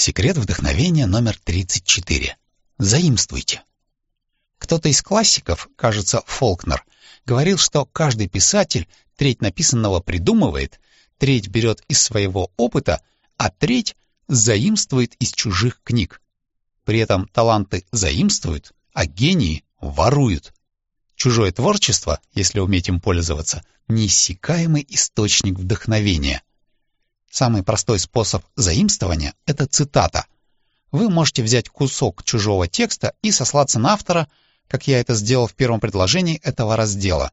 Секрет вдохновения номер 34. Заимствуйте. Кто-то из классиков, кажется, Фолкнер, говорил, что каждый писатель треть написанного придумывает, треть берет из своего опыта, а треть заимствует из чужих книг. При этом таланты заимствуют, а гении воруют. Чужое творчество, если уметь им пользоваться, неиссякаемый источник вдохновения. Самый простой способ заимствования — это цитата. Вы можете взять кусок чужого текста и сослаться на автора, как я это сделал в первом предложении этого раздела.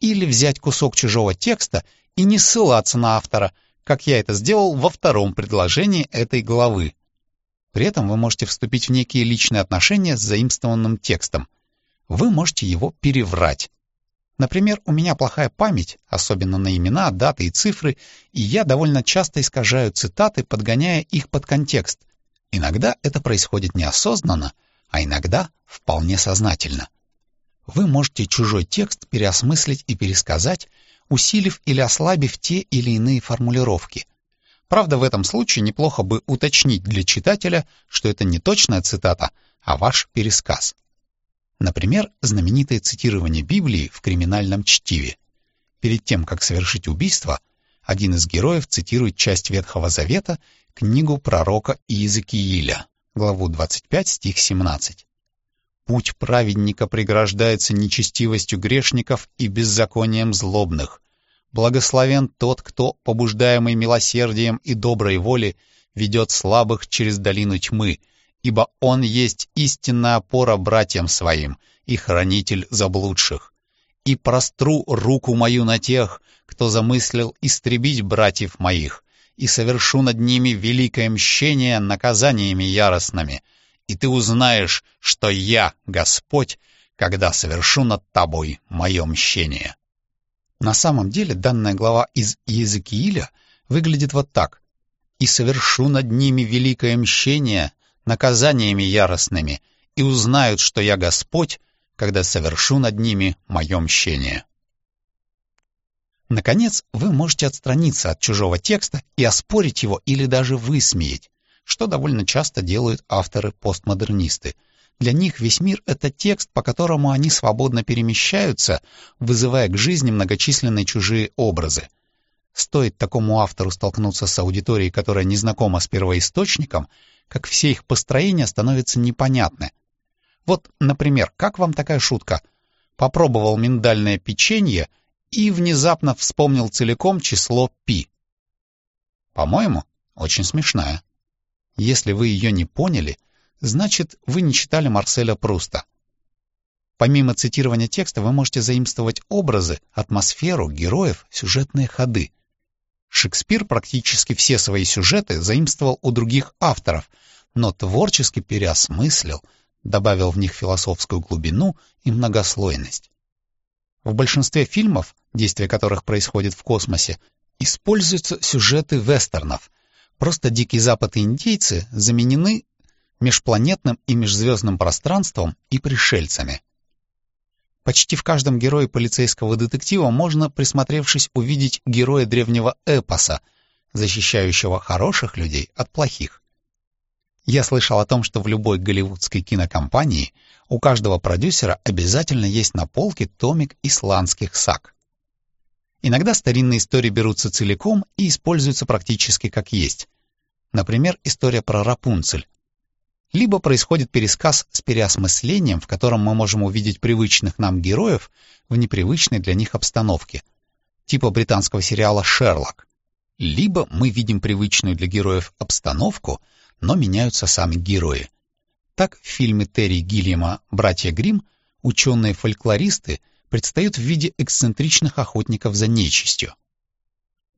Или взять кусок чужого текста и не ссылаться на автора, как я это сделал во втором предложении этой главы. При этом вы можете вступить в некие личные отношения с заимствованным текстом. Вы можете его переврать. Например, у меня плохая память, особенно на имена, даты и цифры, и я довольно часто искажаю цитаты, подгоняя их под контекст. Иногда это происходит неосознанно, а иногда вполне сознательно. Вы можете чужой текст переосмыслить и пересказать, усилив или ослабив те или иные формулировки. Правда, в этом случае неплохо бы уточнить для читателя, что это не точная цитата, а ваш пересказ. Например, знаменитое цитирование Библии в криминальном чтиве. Перед тем, как совершить убийство, один из героев цитирует часть Ветхого Завета, книгу пророка Иезекииля, главу 25, стих 17. «Путь праведника преграждается нечестивостью грешников и беззаконием злобных. Благословен тот, кто, побуждаемый милосердием и доброй волей, ведет слабых через долину тьмы, ибо Он есть истинная опора братьям своим и хранитель заблудших. И простру руку мою на тех, кто замыслил истребить братьев моих, и совершу над ними великое мщение наказаниями яростными, и ты узнаешь, что я, Господь, когда совершу над тобой мое мщение». На самом деле данная глава из Иезекииля выглядит вот так. «И совершу над ними великое мщение наказаниями яростными, и узнают, что я Господь, когда совершу над ними мое мщение. Наконец, вы можете отстраниться от чужого текста и оспорить его или даже высмеять, что довольно часто делают авторы-постмодернисты. Для них весь мир — это текст, по которому они свободно перемещаются, вызывая к жизни многочисленные чужие образы. Стоит такому автору столкнуться с аудиторией, которая не знакома с первоисточником, как все их построения становятся непонятны. Вот, например, как вам такая шутка? Попробовал миндальное печенье и внезапно вспомнил целиком число пи. По-моему, очень смешная. Если вы ее не поняли, значит, вы не читали Марселя Пруста. Помимо цитирования текста вы можете заимствовать образы, атмосферу, героев, сюжетные ходы. Шекспир практически все свои сюжеты заимствовал у других авторов, но творчески переосмыслил, добавил в них философскую глубину и многослойность. В большинстве фильмов, действие которых происходит в космосе, используются сюжеты вестернов. Просто Дикий Запад и индейцы заменены межпланетным и межзвездным пространством и пришельцами. Почти в каждом герое полицейского детектива можно, присмотревшись, увидеть героя древнего эпоса, защищающего хороших людей от плохих. Я слышал о том, что в любой голливудской кинокомпании у каждого продюсера обязательно есть на полке томик исландских саг. Иногда старинные истории берутся целиком и используются практически как есть. Например, история про Рапунцель, либо происходит пересказ с переосмыслением, в котором мы можем увидеть привычных нам героев в непривычной для них обстановке, типа британского сериала «Шерлок», либо мы видим привычную для героев обстановку, но меняются сами герои. Так в фильме Терри Гиллиама «Братья Гримм» ученые-фольклористы предстают в виде эксцентричных охотников за нечистью.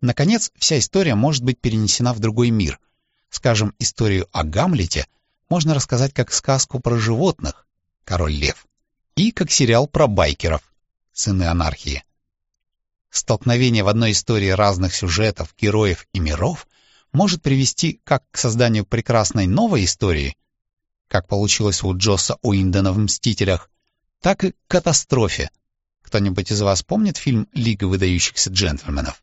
Наконец, вся история может быть перенесена в другой мир. Скажем, историю о Гамлете — можно рассказать как сказку про животных «Король лев» и как сериал про байкеров «Сыны анархии». Столкновение в одной истории разных сюжетов, героев и миров может привести как к созданию прекрасной новой истории, как получилось у Джосса Уиндена в «Мстителях», так и к катастрофе. Кто-нибудь из вас помнит фильм «Лига выдающихся джентльменов»?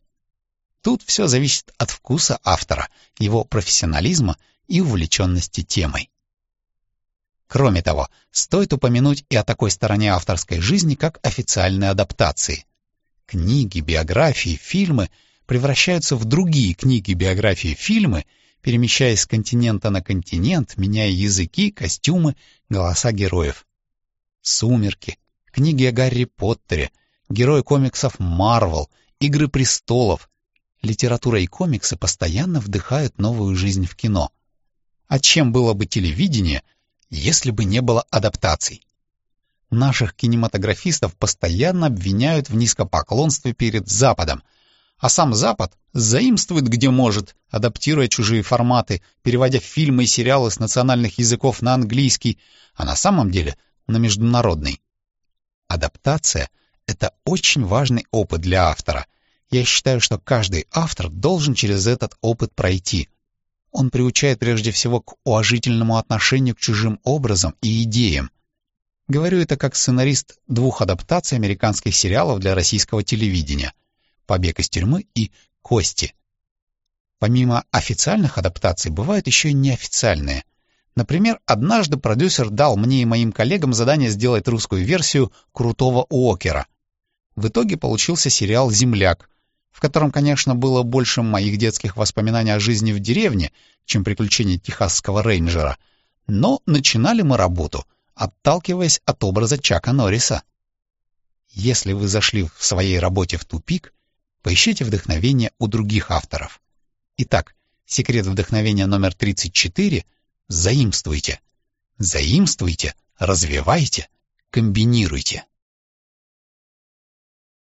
Тут все зависит от вкуса автора, его профессионализма и увлеченности темой. Кроме того, стоит упомянуть и о такой стороне авторской жизни, как официальные адаптации. Книги, биографии, фильмы превращаются в другие книги, биографии, фильмы, перемещаясь с континента на континент, меняя языки, костюмы, голоса героев. «Сумерки», книги о Гарри Поттере, герои комиксов Марвел, Игры престолов. Литература и комиксы постоянно вдыхают новую жизнь в кино. А чем было бы телевидение — если бы не было адаптаций. Наших кинематографистов постоянно обвиняют в низкопоклонстве перед Западом, а сам Запад заимствует где может, адаптируя чужие форматы, переводя фильмы и сериалы с национальных языков на английский, а на самом деле на международный. Адаптация — это очень важный опыт для автора. Я считаю, что каждый автор должен через этот опыт пройти — он приучает прежде всего к уважительному отношению к чужим образам и идеям. Говорю это как сценарист двух адаптаций американских сериалов для российского телевидения «Побег из тюрьмы» и «Кости». Помимо официальных адаптаций, бывают еще и неофициальные. Например, однажды продюсер дал мне и моим коллегам задание сделать русскую версию «Крутого Уокера». В итоге получился сериал «Земляк», в котором, конечно, было больше моих детских воспоминаний о жизни в деревне, чем приключений техасского рейнджера, но начинали мы работу, отталкиваясь от образа Чака Норриса. Если вы зашли в своей работе в тупик, поищите вдохновение у других авторов. Итак, секрет вдохновения номер 34 — заимствуйте. Заимствуйте, развивайте, комбинируйте.